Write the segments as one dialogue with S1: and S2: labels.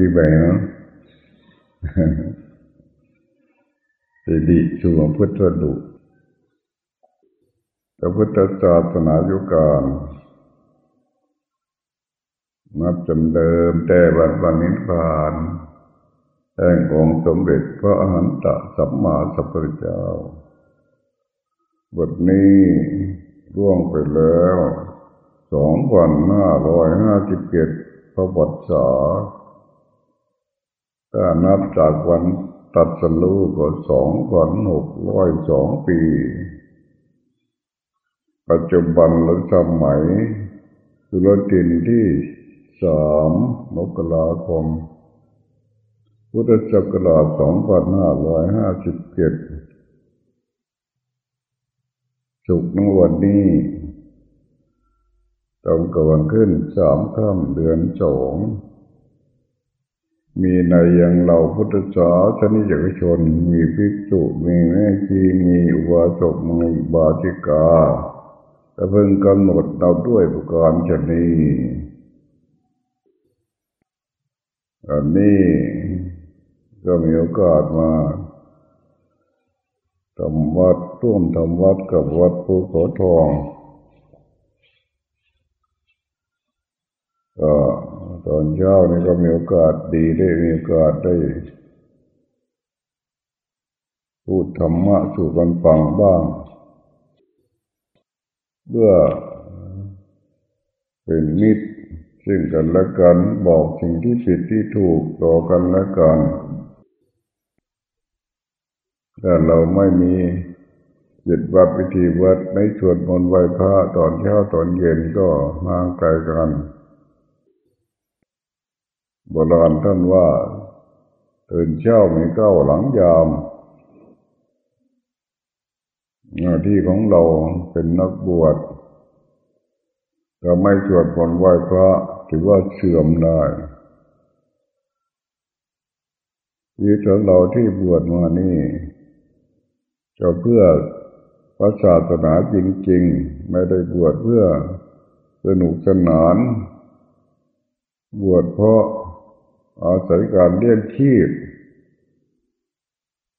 S1: ปีใหม่เนาะสิริชูพุทธดุพระพุทธศาสนายุการนับจำเดิมแต่บัดวันนิพพานแห่งองค์สมเด็จพระอรหันตสัมมาสัมพุทธเจ้า บทนี้ร่วงไปแล้วสองพันห้าร้อยห้าสิบเจ็ดพระบทษา ถ้านับจากวันตัดสลูก็สองพันหกร้อยสองปี ปัจจุบันหรือสมัยสุรตินที่สามมกราคม พุทธศักราชสองพันห้าร้อยห้าสิบเจ็ดสุกนวันนี้ตรงกับวันขึ้นสามค่ำเดือนสอง มีในยังเราพุทธศาสนิกชน มีภิกษุ มีแม่ชีมีอุบาสกมีบาจิกาแต่เพิ่งกำหนดเราด้วยประการชนีอันนี้ก็มีโอกาสมาทำวัดร่วมทำวัดกับวัดภูเขาทองก็ ตอนเช้านี่ก็มีโอกาสดีได้มีโอกาสได้ พูดธรรมะสู่กันฟังบ้างเพื่อเป็นมิตรซึ่งกันและกันบอกสิ่งที่ผิดที่ถูกต่อกันและกันถ้าเราไม่มีจิตวัดวิธีวัดในสวดมนต์ไหว้พระตอนเช้าตอนเย็นก็ห่างไกลกัน โบราณท่านว่าตื่นเช้ามีเก้าหลังยาม หน้าที่ของเราเป็นนักบวชเราไม่สวดมนต์ไหว้พระถือว่าเสื่อมได้ยีตของเราที่บวชมานี่ก็เพื่อพระศาสนาจริงๆ ไม่ได้บวชเพื่อสนุกสนาน บวชเพราะ อาศัยการเลี้ยงชีพ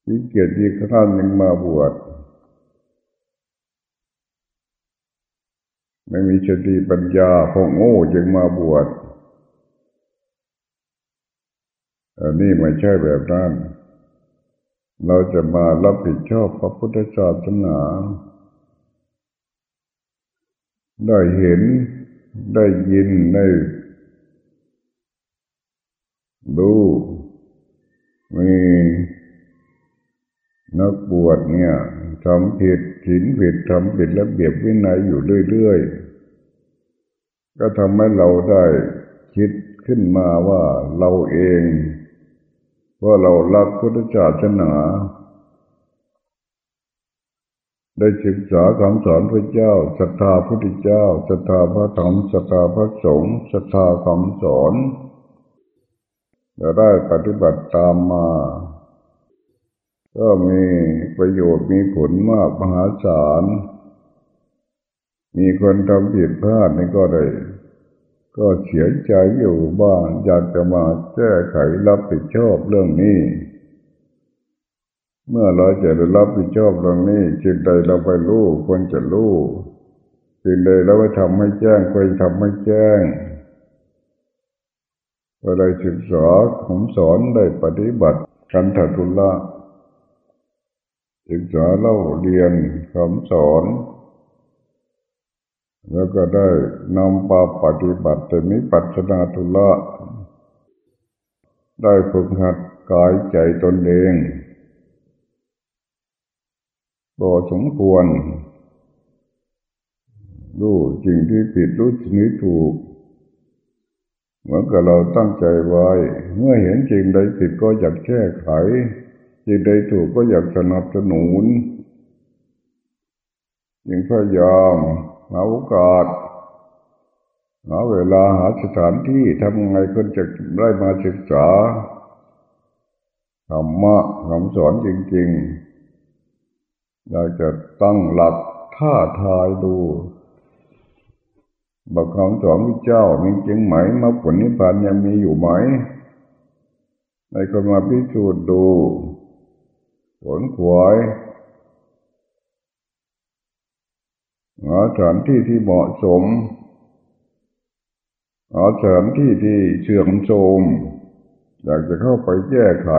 S1: ที่เกียรติขนาดยังมาบวชไม่มีสติปัญญาพงโง่จึงมาบวชอันนี้ไม่ใช่แบบนั้น เราจะมารับผิดชอบพระพุทธศาสนา ได้เห็นได้ยินได้ ดูมีนักบวชเนี่ยทำผิดถินผิดทำผิดระเบียบวินัยอยู่เรื่อยๆ ก็ทำให้เราได้คิดขึ้นมาว่าเราเองว่าเรารักพุทธศาสนาได้ศึกษาคำสอนพระเจ้าศรัทธาพุทธเจ้าศรัทธาพระธรรมศรัทธาพระสงฆ์ศรัทธาคำสอน จะได้ปฏิบัติตามมา ก็มีประโยชน์มีผลมากมหาศาล มีคนทำผิดพลาดนี่ก็ได้ก็เสียใจอยู่บ้างอยากจะมาแก้ไขรับผิดชอบเรื่องนี้ เมื่อเราจะได้รับผิดชอบเรื่องนี้ จึงใดเราไปรู้ควรจะรู้จึงใดเราไปทำให้แจ้งควรทำให้แจ้ง ก็ได้ศึกษาผมสอนได้ปฏิบัติกันถัทุละศึกษาเล่าเรียนคำสอน แล้วก็ได้นำปาปฏิบัติแต่นี้ปัจนาทุละ ได้ฝึกหัดกายใจตนเองพอสมควรรู้จริงที่ผิดรู้จริงที่ถูก เหมือนกับเราตั้งใจไว้ เมื่อเห็นจริงใดผิดก็อยากแก้ไขจริงใดถูกก็อยากสนับสนุนยิ่งพยายามหาโอกาสหาเวลาหาสถานที่ทำไงคนจะได้มาศึกษาธรรมะคำสอนจริงๆ อยากจะตั้งหลักท่าทายดู บอกคำสอนพระเจ้ามีจริงไหมมรรคผลนิพพานยังมีอยู่ไหมให้คนมาพิสูจน์ดู ผลขวายหาสถานที่ที่เหมาะสมหาสถานที่ที่เชื่อมโทรมอยากจะเข้าไปแก้ไข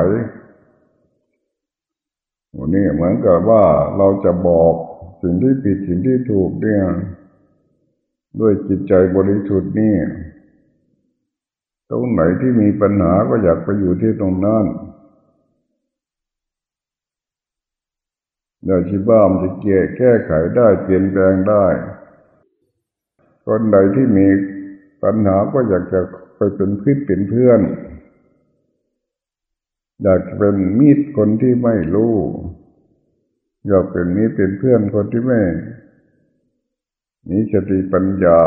S1: วันนี้เหมือนกับว่าเราจะบอกสิ่งที่ผิดสิ่งที่ถูกเนี่ย ด้วยจิตใจบริสุทธิ์นี่ตรงไหนที่มีปัญหาก็อยากไปอยู่ที่ตรงนั้นเราคิดว่ามจะเกี่ยแก้ไขได้เปลี่ยนแปลงได้ คนใดที่มีปัญหาก็อยากจะไปเป็นเพื่อนเป็นเพื่อน อยากเป็นมิตรคนที่ไม่รู้ อยากเป็นมิตรเป็นเพื่อนคนที่ไม่ มีสติปัญญา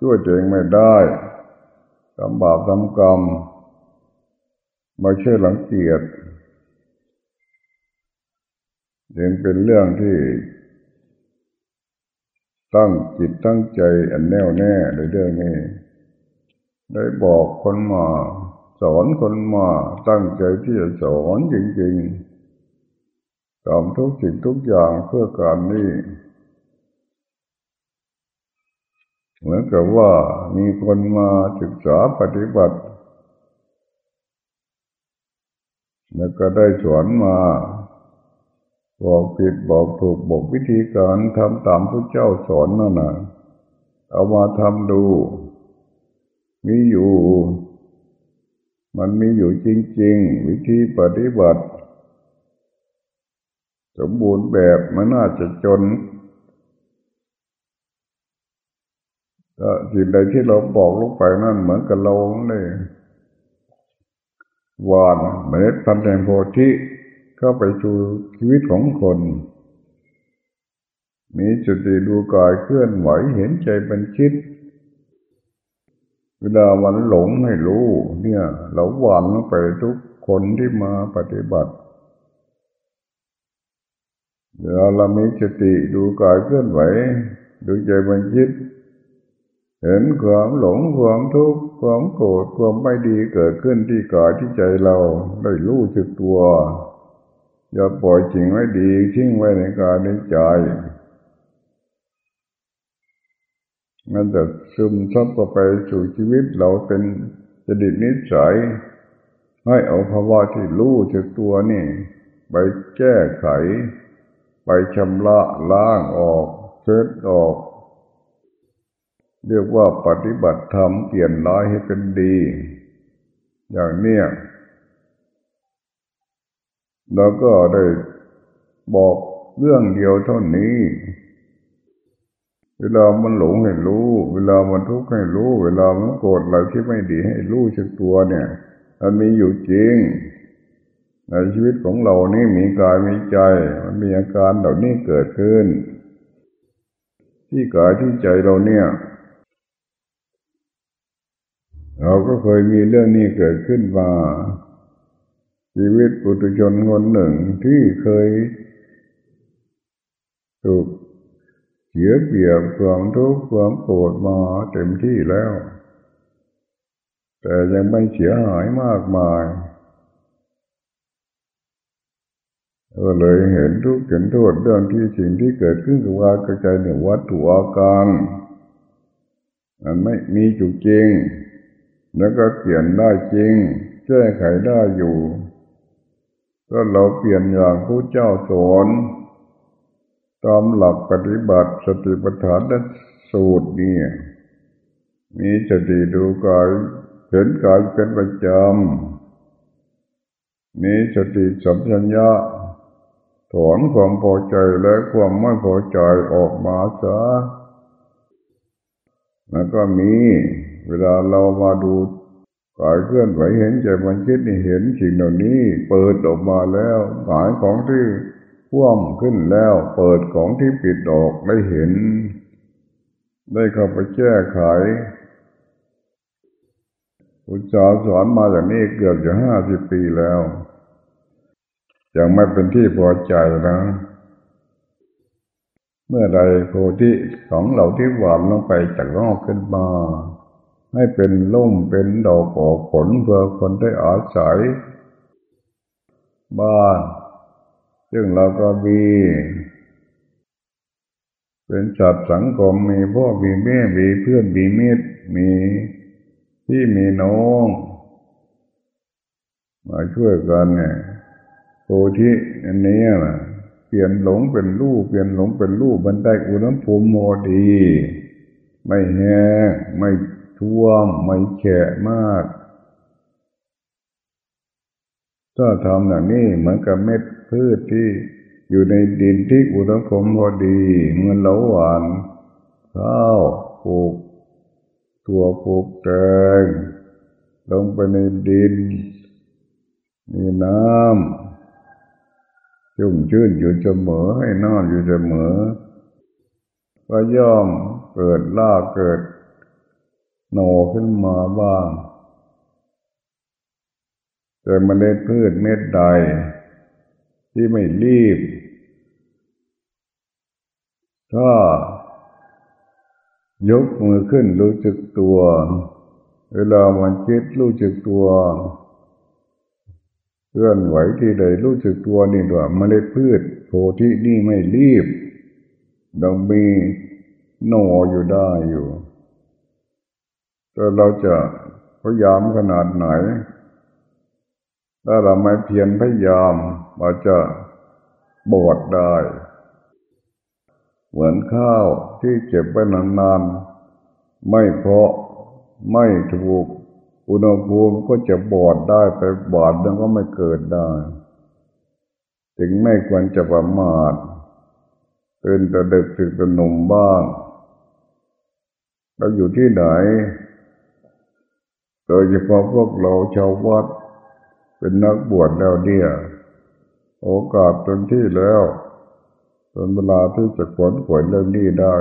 S1: ช่วยตัวเองไม่ได้ทำบาปทำกรรมไม่เชื่อหลังเกียจยังเป็นเรื่องที่ ตั้งจิตตั้งใจอันแน่วแน่ในเรื่องนี้ ได้บอกคนมา สอนคนมาตั้งใจที่จะสอนจริงๆทำทุกสิ่งทุกอย่างเพื่อการนี้ เหมือนกับว่ามีคนมาศึกษาปฏิบัติ แล้วก็ได้สอนมา บอกผิดบอกถูกบอกวิธีการทำตามพระเจ้าสอนนั่นนะเอามาทำดู มีอยู่ มันมีอยู่จริง ๆ วิธีปฏิบัติ สมบูรณ์แบบมันน่าจะจน ก็สิ่งใดที่เราบอกลงไปนั่นเหมือนกับเราเนี่ยหวานเมล็ดพันธุ์แห่งโพธิเข้าไปสู่ชีวิตของคน มีจุดดูกายเคลื่อนไหวเห็นใจเป็นคิด เวลามันหลงให้รู้ เนี่ย เราหวานลงไปทุกคนที่มาปฏิบัติเวลาเรามีสติดูกายเคลื่อนไหว ดูใจเป็นคิด เห็นความหลงความทุกข์ความโกรธความไม่ดีเกิดขึ้นที่กายที่ใจเราได้รู้สึกตัว อย่าปล่อยสิ่งไว้ดีทิ้งไว้ในกายในใจมันจะซึมซับไปสู่ชีวิตเราเป็นจดิตนิสัยให้เอาภาวะที่รู้จากตัวนี่ ไปแก้ไข ไปชำระล้างออกเช็ดออก เรียกว่าปฏิบัติธรรมเปลี่ยนร้ายให้เป็นดี อย่างเนี้ยเราก็ได้บอกเรื่องเดียวเท่านี้ เวลามันหลงให้รู้ เวลามันทุกข์ให้รู้ เวลามันโกรธอะไรที่ไม่ดีให้รู้ชักตัวเนี่ย มันมีอยู่จริง ในชีวิตของเรานี่มีกายมีใจ มันมีอาการเหล่านี้เกิดขึ้น ที่กายที่ใจเราเนี่ย เราก็เคยมีเรื่องนี้เกิดขึ้นมา ชีวิตปุถุชนคนหนึ่งที่เคยถูกเสียเปรียบความทุกข์ความโกรธมาเต็มที่แล้ว แต่ยังไม่เสียหายมากมายก็เลยเห็นทุกข์เห็นโทษเรื่องที่สิ่งที่เกิดขึ้นกับว่ากระจายเนี่ยวัตถุอาการมันไม่มีจุจริง แล้วก็เปลี่ยนได้จริงแก้ไขได้อยู่ก็เราเปลี่ยนอย่างผู้เจ้าสอนตามหลักปฏิบัติสติปัฏฐานและสูตรนี่มีสติดูกายเห็นกายเป็นประจำมีสติสัมผัญญะถอนความพอใจและความไม่พอใจออกมาซะแล้วก็มี เวลาเรามาดูกายเคลื่อนไหวเห็นใจมันคิดนี่เห็นสิ่งเหล่านี้เปิดออกมาแล้วหายของที่พ่วมขึ้นแล้ว เปิดของที่ปิดออกได้เห็น ได้เข้าไปแก้ไขอุจจาสอนมาอย่างนี้เกือบจะห้าสิบปีแล้ว ยังไม่เป็นที่พอใจนะ เมื่อใดโพธิของเราที่หวานลงไปจากนอกขึ้นมา ให้เป็นล่มเป็นดอกออกผลเพื่อคนได้อาศัย บ้าน ซึ่งเราก็มีเป็นสัตว์สังคมมีพ่อมีแม่มีเพื่อนมีมิตรมีพี่มีน้อง มาช่วยกันเนี่ยโพธิอันนี้นะเปลี่ยนหลงเป็นรูปเปลี่ยนหลงเป็นรูปมันได้อุณหภูมิโมดี ไม่แห้งไม่ ท่วมไม่แฉะมาก ถ้าทำอย่างนี้เหมือนกับเม็ดพืชที่อยู่ในดินที่อุณหภูมิพอดีเมื่อเราหวานข้าวปลูกถั่วปลูกแตงลงไปในดิน มีน้ำชุ่มชื่นอยู่เสมอให้นอนอยู่เสมอก็ย่อมเกิดล่าเกิด หนขึ้นมาบ้าง แต่เมล็ดพืชเม็ดใด ที่ไม่รีบ ถ้ายกมือขึ้นรู้จึกตัว เวลามันคิดรู้จึกตัวเคลื่อนไหวที่ใดรู้จึกตัวนี่ด้วยเมล็ดพืชโพธินี่ไม่รีบต้องมีโน่อยู่ได้อยู่ แต่เราจะพยายามขนาดไหน ถ้าเราไม่เพียรพยายามเราจะบอดได้ เหมือนข้าวที่เก็บไว้นานๆ ไม่เพาะไม่ถูก อุณหภูมิก็จะบอดได้ไปบอดแล้วก็ไม่เกิดได้ ถึงไม่ควรจะประมาทเป็นแต่เด็กถึงแต่หนุ่มบ้างเราอยู่ที่ไหน โดยเฉพาะพวกเราชาววัดเป็นนักบวชแล้วเนี่ยโอกาสเต็มที่แล้วเป็นเวลาที่จะขวนขวยเรื่องนี้ได้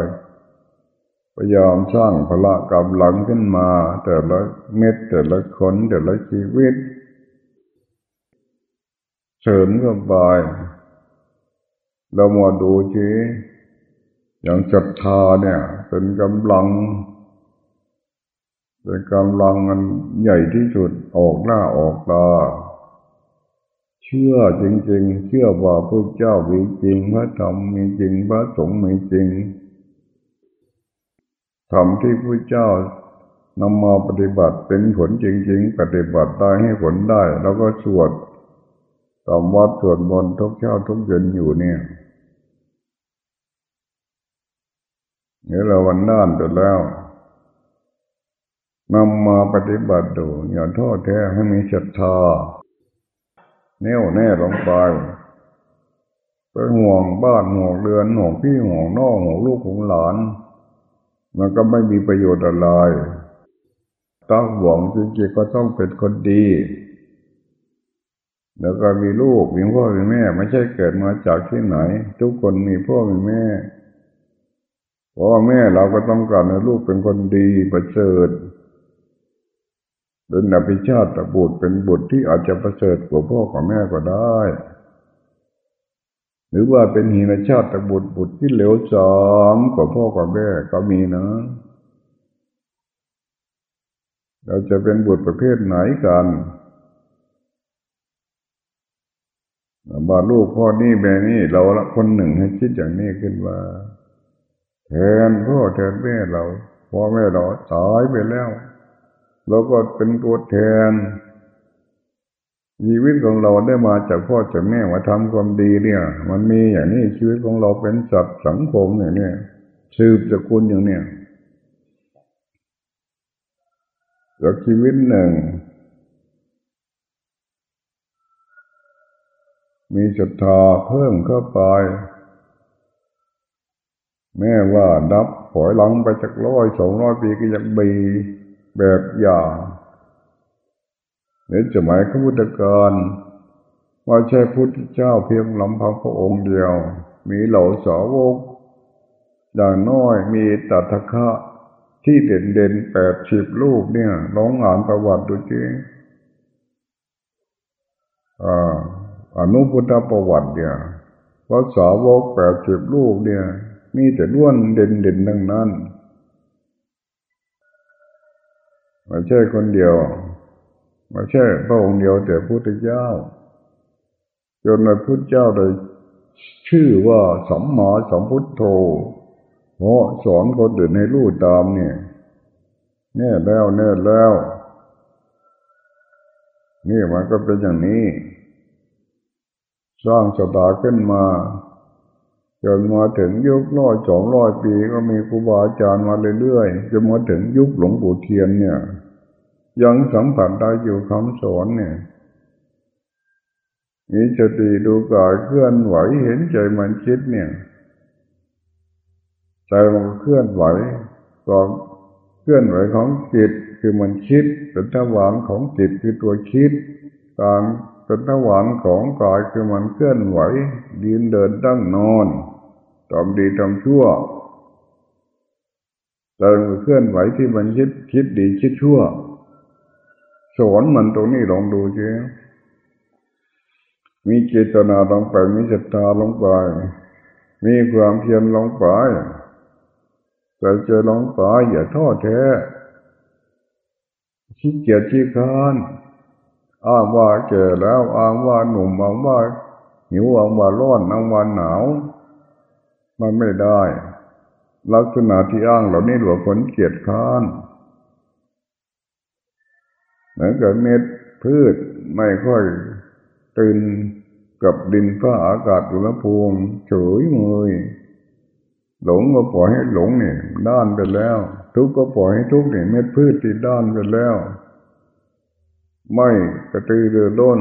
S1: พยายามสร้างพละกำลังขึ้นมา แต่ละเม็ดแต่ละคนแต่ละชีวิตเสริมก็ไปเรามาดูชีอย่างศรัทธาเนี่ย เป็นกำลัง เป็นกำลังมันใหญ่ที่สุดออกหน้าออกตาเชื่อจริง ๆ เชื่อว่าพระเจ้ามีจริงพระธรรมมีจริงพระสงฆ์มีจริงธรรมที่พระเจ้านำมาปฏิบัติเป็นผลจริง ๆ ปฏิบัติได้ให้ผลได้ แล้วก็สวดตามวัดสวดมนต์ทุกเช้าทุกเย็นอยู่เนี่ยเนี่ยเราวันน่านไปแล้ว นำมาปฏิบัติดูอย่าท้อแท้ให้มีศรัทธาแน่วแน่ลงไปไปห่วงบ้านห่วงเรือนห่วงพี่ห่วงน้องห่วงลูกห่วงหลาน มันก็ไม่มีประโยชน์อะไรต้องหวังจริงๆก็ต้องเป็นคนดี แล้วก็มีลูกมีพ่อมีแม่ ไม่ใช่เกิดมาจากที่ไหน ทุกคนมีพ่อมีแม่พ่อแม่เราก็ต้องการให้ลูกเป็นคนดีประเสริฐ เป็นอภิชาติบุตรเป็นบุตรที่อาจจะประเสริฐกว่าพ่อกับแม่ก็ได้ หรือว่าเป็นหินชาติบุตรบุตรที่เหลวจอมกว่าพ่อกับแม่ก็มีนะ เราจะเป็นบุตรประเภทไหนกันบาลูกพ่อนี่แม่นี่เราละคนหนึ่งให้คิดอย่างนี้ขึ้นว่าแทนพ่อแทนแม่เราพ่อแม่เราตายไปแล้ว เราก็เป็นตัวแทนชีวิตของเราได้มาจากพ่อจากแม่มาทำความดีเนี่ย มันมีอย่างนี้ชีวิตของเราเป็นสัตว์สังคมอย่างนี้สืบจากคุณอย่างเนี้ยจากชีวิตหนึ่ง มีศรัทธาเพิ่มเข้าไป แม่ว่านับถอยหลังไปจากร้อยสองร้อยปีก็ยังบี แบบอย่างในสมัยขพุทธกาลว่าใช่พุทธเจ้าเพียงลำพังพระองค์เดียว มีเหล่าสาวกอย่างน้อยมีตัทคะที่เด่นเด่นแปดสิบลูกเนี่ยลองอ่านประวัติดูจริงอนุพุทธประวัติเนี่ยพระสาวกแปดสิบลูกเนี่ย มีแต่ล้วนเด่นเด่นดังนั้น ไม่ใช่คนเดียวไม่ใช่พระองค์เดียวแต่พุทธเจ้า จนพระพุทธเจ้าได้ชื่อว่าสัมมาสัมพุทโธเพราะสอนคนอื่นให้รู้ตามเนี่ยแน่แล้วแน่แล้ว นี่มันก็เป็นอย่างนี้ สร้างสตาขึ้นมา จนมาถึงยุคร้อยสองร้อยปีก็มีครูบาอาจารย์มาเรื่อยๆจนมาถึงยุคหลวงปู่เทียนเนี่ย ยังสัมผัสได้อยู่คำสอนเนี่ยมีสติดูกายเคลื่อนไหวเห็นใจมันคิดเนี่ยใจมันเคลื่อนไหวก็เคลื่อนไหวของจิตคือมันคิดเป็นทวารของจิตคือตัวคิดการเป็นทวารของกายคือมันเคลื่อนไหวยืนเดินตั้งนอน ทำดีทำชั่วใจมันเคลื่อนไหวที่มันคิดคิดดีคิดชั่ว สอนมันตรงนี้ลองดูเจ้มีเจตนาลงไป มีศรัทธาลงไป มีความเพียรลงไปใส่ใจลงไปอย่าท้อแท้ขี้เกียจขี้ค้านอ้างว่าแก่แล้วอ้างว่าหนุ่มอ้างว่าหิวอ้างว่าร้อนอ้างว่าหนาว มันไม่ได้ ลักษณะที่อ้างเหล่านี้หลวงผลเกียจค้านเหมือนกับเม็ดพืชไม่ค่อยตื่นกับดินฟ้าอากาศอุณหภูมิเฉยเมยหลงก็ปล่อยให้หลงเนี่ยด้านไปแล้ว ทุกข์ก็ปล่อยให้ทุกข์เนี่ยเม็ดพืชที่ด้านไปแล้ว ไม่กระตือรือร้น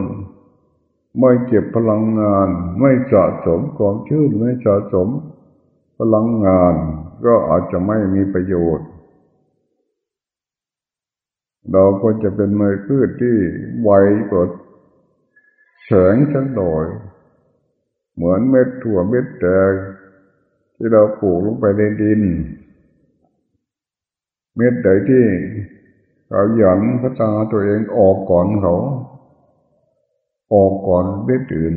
S1: ไม่เก็บพลังงาน ไม่สะสมความชื่นไม่สะสม พลังงานก็อาจจะไม่มีประโยชน์ เราก็จะเป็นเมยพืชที่ไวกว่าแสงสักหน่อยเหมือนเม็ดถั่วเม็ดแดงที่เราปลูกลงไปในดิน เม็ดใดที่เราหยันพัฒนาตัวเองออกก่อนเขา ออกก่อนเม็ดอื่น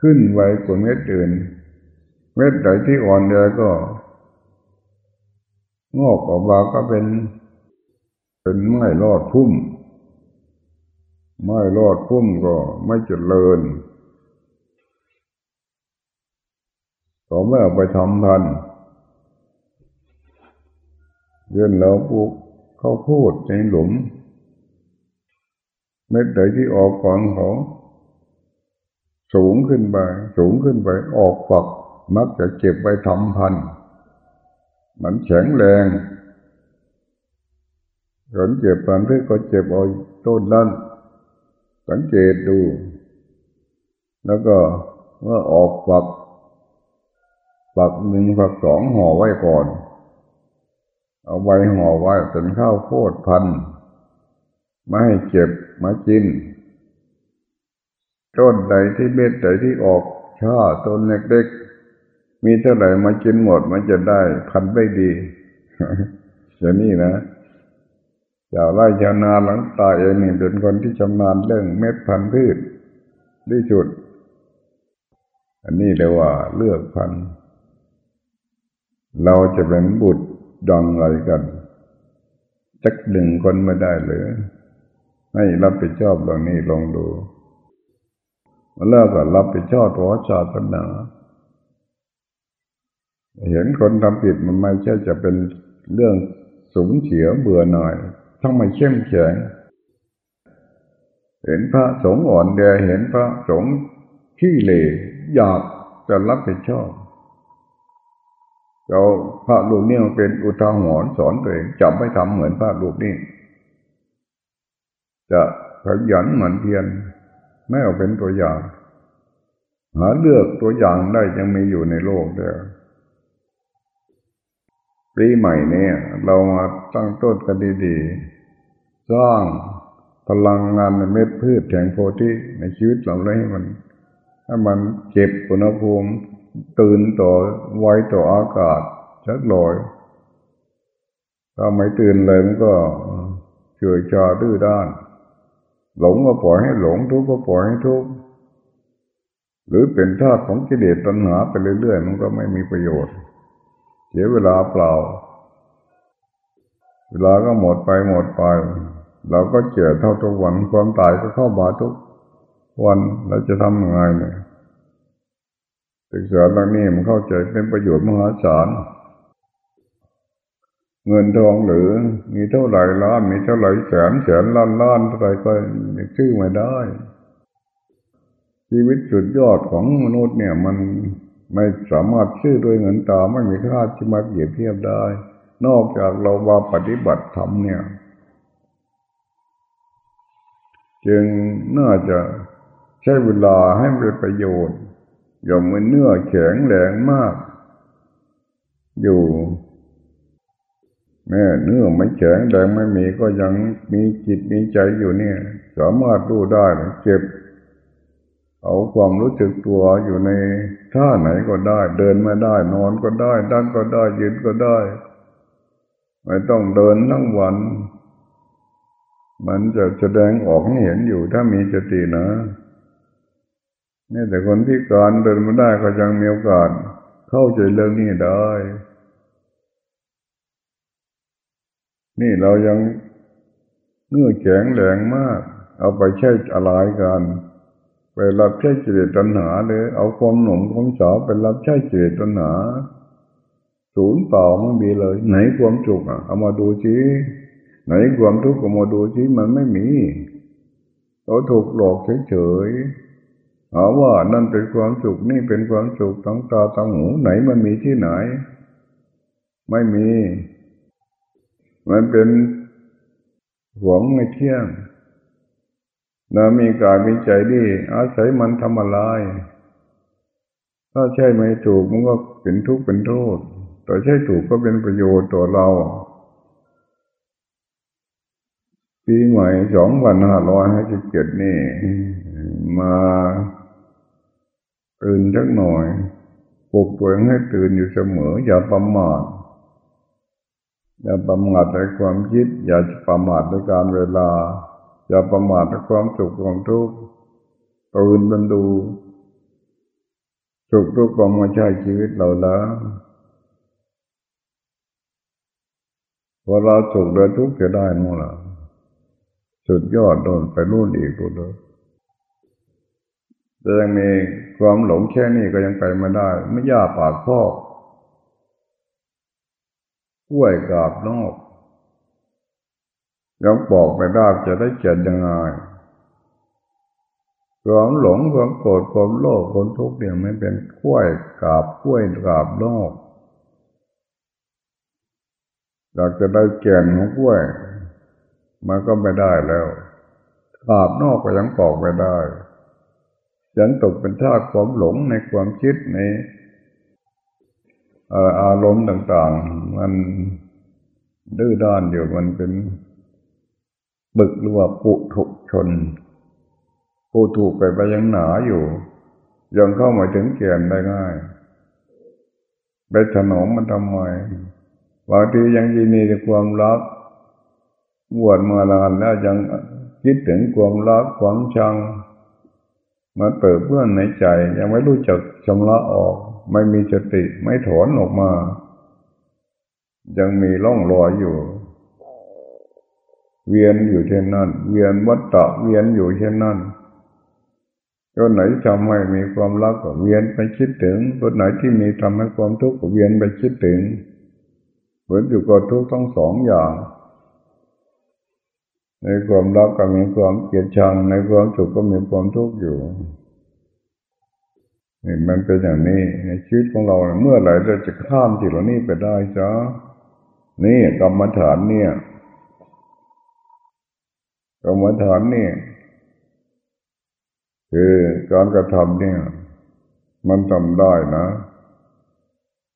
S1: ขึ้นไวกว่าเม็ดอื่น เม็ดใดที่อ่อนแอก็ งอกออกมาก็เป็น เป็นไม้รอดพุ่ม ไม้รอดพุ่มก็ไม่เจริญก็ไม่อไปทำพันเยือนเราปลูกเขาโพดในหลุม เม็ดใดที่ออกก่อนเขาสูงขึ้นไป สูงขึ้นไป ออกฝัก มักจะเก็บไปทำพัน มันแข็งแรงผลเจ็บพันธุ์ก็เจ็บเอาต้นนั้น สังเกตดู แล้วก็เมื่อออกฝักฝักหนึ่งฝักสองห่อไว้ก่อน เอาใบห่อไว้เป็นข้าวโพดพันไม่ให้เจ็บมากินต้นใดที่เม็ดใดที่ออกช้าต้นเล็กๆ มีเท่าไหร่มากินหมดมันจะได้พันไม่ดีอย่างนี้นะชาวไร่ชาวนาหลังตายเองนี่เป็นคนที่ชำนาญเรื่องเม็ดพันธุ์พืชที่สุด อันนี้เรียกว่าเลือกพันธุ์เราจะเป็นบุตรดังอะไรกันจักหนึ่งคนไม่ได้เลยให้รับผิดชอบเรื่องนี้ลองดูแล้วก็รับผิดชอบตัวชาตินา เห็นคนทำผิดมันไม่ใช่จะเป็นเรื่องสูญเสียเบื่อหน่อยต้องไม่เข้มแข็งเห็นพระสงฆ์อ่อนแอเห็นพระสงฆ์ขี้เหร่อยากจะรับผิดชอบเราพระรูปนี้มันเป็นอุทาหรณ์สอนตัวเองจับไม่ทำเหมือนพระรูปนี้จะขยันเหมือนเพียนไม่เอาเป็นตัวอย่าง หาเลือกตัวอย่างได้ยังมีอยู่ในโลกเดียว ปีใหม่เนี่ย เรามาตั้งต้นกันดีๆ สร้างพลังงานในเม็ดพืชแห่งโพธิในชีวิตเราเลยให้มันให้มันเก็บอุณหภูมิตื่นต่อไวต่ออากาศชัดลอยถ้าไม่ตื่นเลยมันก็เฉยชาดื้อด้าน หลงก็ปล่อยให้หลงทุกข์ก็ปล่อยให้ทุกข์หรือเป็นธาตุของกิเลสตัณหาไปเรื่อยๆ มันก็ไม่มีประโยชน์ เสียเวลาเปล่า เวลาก็หมดไปหมดไป เราก็เจ็บเท่าทุกวันความตายก็เข้ามาทุกวันเราจะทำยังไงเนี่ยศึกษาเรื่องนี้มันเข้าใจเป็นประโยชน์มหาศาลเงินทองหรือมีเท่าไหร่ล้านมีเท่าไหร่แสนแสนล้านล้านเท่าไหร่ก็ชื่อไม่ได้ ชีวิตสุดยอดของมนุษย์เนี่ย มัน ไม่สามารถชื่อด้วยเงินตาไม่มีค่าที่มาเปรียบเทียบได้ นอกจากเรามาปฏิบัติธรรมเนี่ย จึงน่าจะใช้เวลาให้เป็นประโยชน์ อย่ามือเนื้อแข็งแรงมาก อยู่ แม่เนื้อไม่แข็งแรงไม่มีก็ยังมีจิตมีใจอยู่เนี่ย สามารถดูได้เจ็บ เอาความรู้สึกตัวอยู่ในท่าไหนก็ได้ เดินไม่ได้ นอนก็ได้ดั้งก็ได้ยืนก็ได้ ไม่ต้องเดินทั้งวัน มันจะแสดงออกให้เห็นอยู่ถ้ามีสตินะนี่แต่คนที่การเดินไม่ได้ก็ยังมีโอกาสเข้าใจเรื่องนี้ได้ นี่เรายังเนื้อแข็งแรงมาก เอาไปใช้อะไรกัน ไปรับใช้จิตตัณหาเลยเอาความหนุ่มความสาวไปรับใช้จิตตัณหาศูนย์เปล่าไม่มีเลย ไหนความสุขอะเอามาดูชีไหนความทุกข์เอามาดูชีมันไม่มีเราถูกหลอกเฉยๆหาว่านั่นเป็นความสุขนี่เป็นความสุขทั้งตาทั้งหูไหนมันมีที่ไหน ไม่มี มันเป็นหวงไม่เที่ยง เรามีกายมีใจดีอาศัยมันทำอะไร ถ้าใช่ไม่ถูกมันก็เป็นทุกข์เป็นโทษ แต่ใช่ถูกก็เป็นประโยชน์ต่อเรา ปีใหม่สองพันห้าร้อยห้าสิบเจ็ดนี่ มาตื่นสักหน่อยปลุกตัวเองให้ตื่นอยู่เสมอ อย่าประมาทอย่าประมาทในความคิด อย่าประมาทในการเวลา อย่าประมาทในความสุขความทุกข์ตื่นมันดู สุขทุกข์ก็มาใช้ชีวิตเราแล้วพอเราสุขเดินทุกข์จะได้นู่นล่ะสุดยอดโดนไปรุ่นอีกตัวเลยแต่ยังมีความหลงแค่นี้ก็ยังไปไม่ได้ ไม่ยากปากพ่อกล้วยกาบนอก ยังบอกไปได้จะได้เจ็ดยังไงความหลงความโกรธความโลภความทุกข์เนี่ยไม่เป็นกล้วยกาบกล้วยกาบนอกอยากจะได้แก่นของกล้วยมันก็ไม่ได้แล้วกาบนอกก็ยังปอกไม่ได้ยังตกเป็นท่าความหลงในความคิดในอารมณ์ต่าง ๆ มันดื้อด้านอยู่มันเป็น บึกหรือว่าปุถุชนปูถูกไปไปยังหนาอยู่ ยังเข้ามาถึงเกียนได้ง่ายไปถนมมันทำไมบางทียังยินดีในความรักบวชมาลานแล้วยังคิดถึงความรักความชังมาเปิดเพื่อนในใจ ยังไม่รู้จักชำระออก ไม่มีสติไม่ถอนออกมา ยังมีร่องรอยอยู่ เวียนอยู่เช่นนั้น เวียนวัฏฏะเวียนอยู่เช่นนั้นตัวไหนทำให้มีความรักก็เวียนไปคิดถึงตัวไหนที่มีทำให้ความทุกข์ก็เวียนไปคิดถึงเหมือนอยู่กับทุกข์ทั้งสองอย่าง ในความรักก็มีความเกลียดชังในความสุขก็มีความทุกข์อยู่นี่มันเป็นอย่างนี้ในชีวิตของเราเมื่อไหร่เราจะข้ามจิตเหล่านี้ไปได้จ้านี่กรรมฐานเนี่ย กรรมฐานนี่คือการกระทำเนี่ย มันทำได้นะ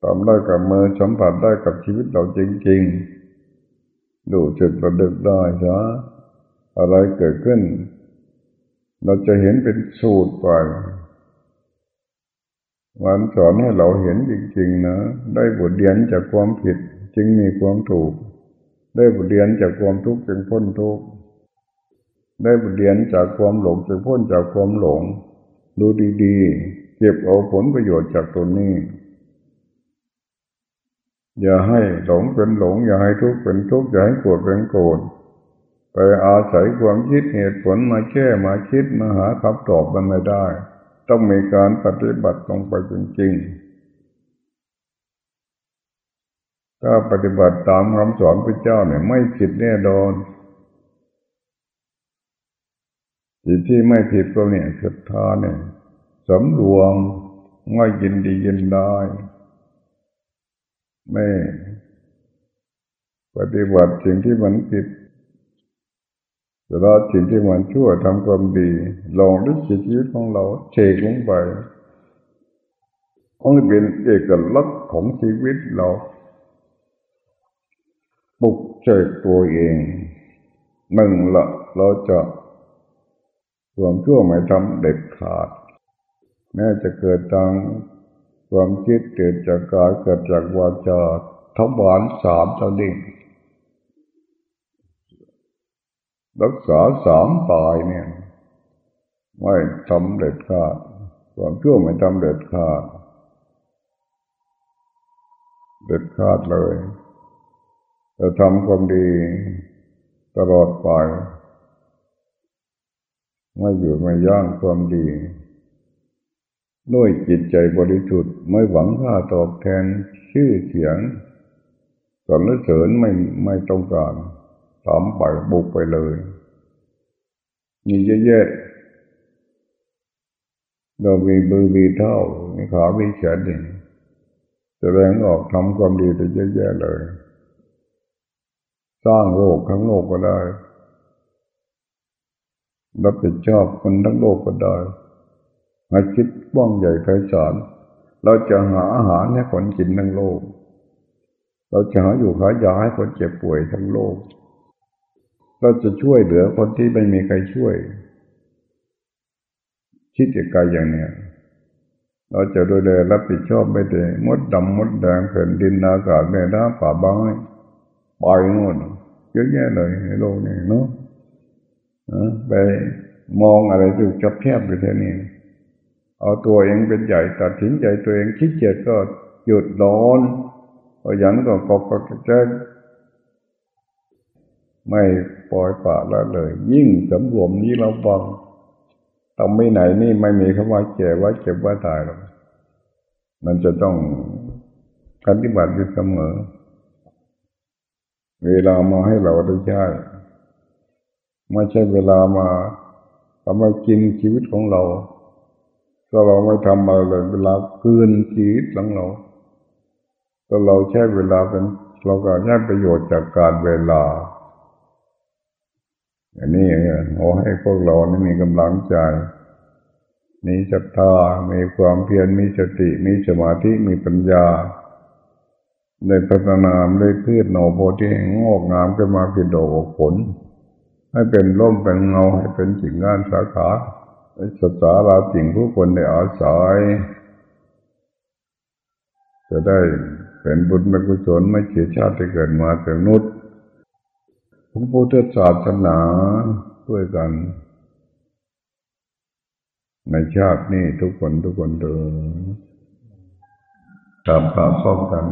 S1: ทำได้กับมือสัมผัสได้กับชีวิตเราจริงๆ ดูจุดระดึกได้จ้ะอะไรเกิดขึ้น เราจะเห็นเป็นสูตรไปมันสอนให้เราเห็นจริงๆนะ ได้บทเรียนจากความผิดจึงมีความถูก ได้บทเรียนจากความทุกข์จึงพ้นทุกข์ ได้บทเรียนจากความหลงจึงพ้นจากความหลง ดูดีๆ เก็บเอาผลประโยชน์จากตัวนี้ อย่าให้หลงเป็นหลง อย่าให้ทุกข์เป็นทุกข์อย่าให้โกรธเป็นโกรธไปอาศัยความคิดเหตุผลมาแก้มาคิดมาหาคำตอบมันไม่ได้ ต้องมีการปฏิบัติลงไปจริงๆถ้าปฏิบัติตามคำสอนพระเจ้าเนี่ยไม่ผิดแน่นอน สิ่งที่ไม่ผิดก็เนี่ยศรัทธาเนี่ยสำรวมไม่ยินดียินได้ไม่ปฏิบัติสิ่งที่มันผิดจะละสิ่งที่มันชั่วทำความดีลองด้วยชีวิตของเราเชกลงไปต้องเป็นเอกลักษณ์ของชีวิตเราปลุกใจตัวเองหนึ่งละเราจะ ความชั่วไม่ทำเด็ดขาด แม้จะเกิดทางความคิดเกิดจากกายเกิดจากวาจาทบานสามเท่านี้รักษาสามตายเนี่ยไม่ทำเด็ดขาดความชั่วไม่ทำเด็ดขาดเด็ดขาดเลยจะทำความดีตลอดไป ไม่อยู่ไม่ย่างความดี ด้วยจิตใจบริสุทธิ์ไม่หวังค่าตอบแทนชื่อเสียงสรรเสริญไม่ไม่ต้องการทำไปบุกไปเลยมีเยอะแยะเรามีมือมีเท่ามีขามีแขนนี่แสดงออกทำความดีไปเยอะแยะเลย สร้างโลกทั้งโลกก็ได้ รับผิดชอบคนทั้งโลกก็ได้มาคิดว่องใหญ่ไพศาลเราจะหาอาหารให้คนกินทั้งโลก เราจะหาอยู่หายาให้คนเจ็บป่วยทั้งโลก เราจะช่วยเหลือคนที่ไม่มีใครช่วย คิดไกลอย่างเนี้ยเราจะดูแลรับผิดชอบไม่ได้มดดำมดแดงแผ่นดินอากาศแม่น้ำป่าไม้ปล่อยโน่นเยอะแยะเลยในโลกนี้เนาะ ไปมองอะไรถูกจับแคบอยู่แค่นี้เอาตัวเองเป็นใหญ่ตัดสินใจตัวเองคิดเกียจก็หยุดนอนพอยันก็กอกกแจ้ไม่ปล่อยป่าละเลย ยิ่งสำรวมนี้เราฟังต้องไม่ไหนนี่ไม่มีคำว่าแก่ว่าเจ็บว่าตายหรอกมันจะต้องปฏิบัติอยู่เสมอ เวลามาให้เราได้ใช้ ไม่ใช่เวลามาทำมากินชีวิตของเรา ถ้าเราไม่ทำอะไรเลย เวลาเกินชีวิตของเราถ้าเราใช้เวลาเป็น เราก็ได้ประโยชน์จากการเวลา อันนี้ขอให้พวกเรานี่มีกำลังใจ มีศรัทธา มีความเพียร มีสติ มีสมาธิ มีปัญญาในพัฒนาได้พืชโนโพธิงอกงามขึ้นมาเป็นดอกผล ให้เป็นร่มเป็นเงาให้เป็นสิ่งงานสาขาศึกษาเราสิ่งผู้คนในอาศัยจะได้เป็นบุญเป็นกุศลไม่เสียชาติที่เกิดมาเป็นนุษย์พระพุทธศาสนาด้วยกัน ในชาตินี้ทุกคนทุกคนเดินตามพระพร้อมกัน